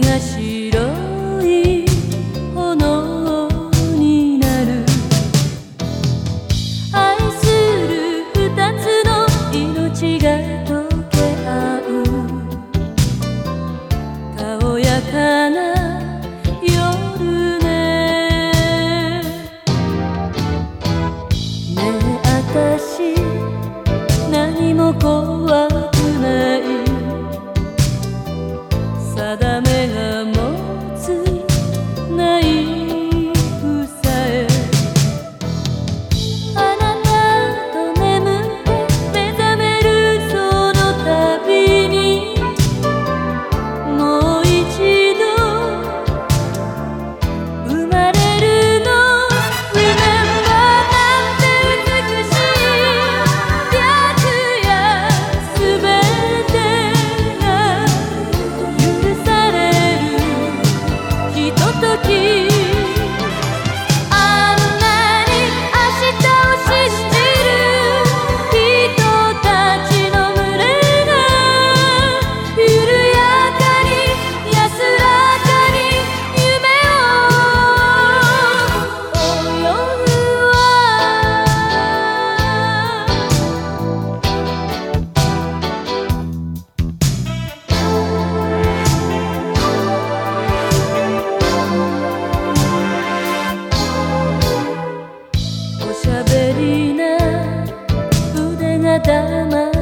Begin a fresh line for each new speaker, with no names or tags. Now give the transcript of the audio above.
が白い炎になる愛する二つの命が溶け合う。たやかな夜ねねえあたし何もこう bersama